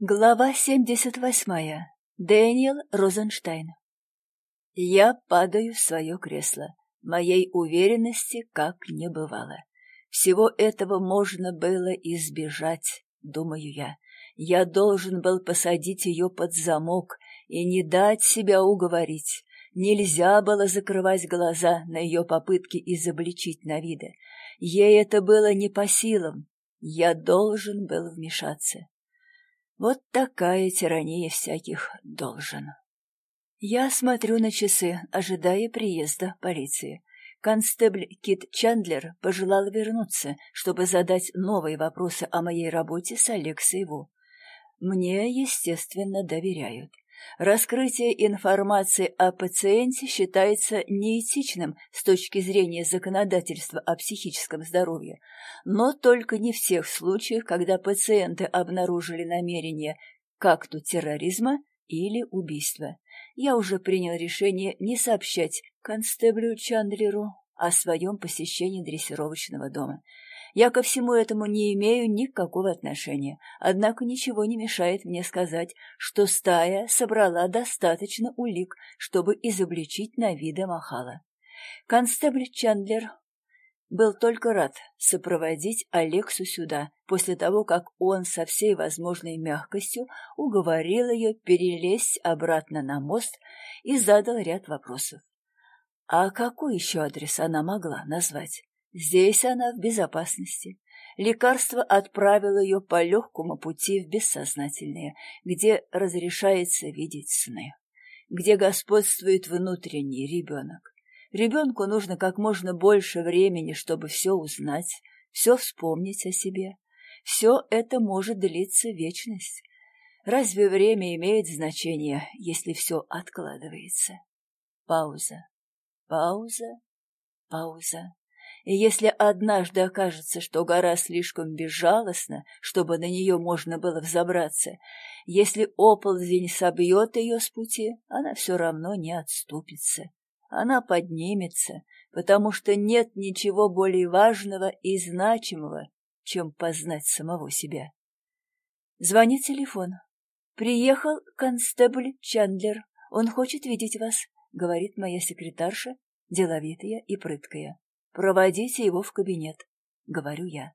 Глава 78. Дэниел Розенштайн. Я падаю в свое кресло. Моей уверенности как не бывало. Всего этого можно было избежать, думаю я. Я должен был посадить ее под замок и не дать себя уговорить. Нельзя было закрывать глаза на ее попытки изобличить Навида. Ей это было не по силам. Я должен был вмешаться. Вот такая тирания всяких должен. Я смотрю на часы, ожидая приезда полиции. Констебль Кит Чандлер пожелал вернуться, чтобы задать новые вопросы о моей работе с Алексой Ву. Мне, естественно, доверяют. Раскрытие информации о пациенте считается неэтичным с точки зрения законодательства о психическом здоровье, но только не в тех случаях, когда пациенты обнаружили намерение к акту терроризма или убийства. Я уже принял решение не сообщать констеблю Чандлеру о своем посещении дрессировочного дома. Я ко всему этому не имею никакого отношения, однако ничего не мешает мне сказать, что стая собрала достаточно улик, чтобы изобличить на вида Махала. Констебль Чандлер был только рад сопроводить Алексу сюда, после того, как он со всей возможной мягкостью уговорил ее перелезть обратно на мост и задал ряд вопросов. А какой еще адрес она могла назвать? Здесь она в безопасности. Лекарство отправило ее по легкому пути в бессознательное, где разрешается видеть сны, где господствует внутренний ребенок. Ребенку нужно как можно больше времени, чтобы все узнать, все вспомнить о себе. Все это может длиться вечность. Разве время имеет значение, если все откладывается? Пауза, пауза, пауза. И если однажды окажется, что гора слишком безжалостна, чтобы на нее можно было взобраться, если оползень собьет ее с пути, она все равно не отступится. Она поднимется, потому что нет ничего более важного и значимого, чем познать самого себя. Звонит телефон. «Приехал констебль Чандлер. Он хочет видеть вас», — говорит моя секретарша, деловитая и прыткая. «Проводите его в кабинет», — говорю я.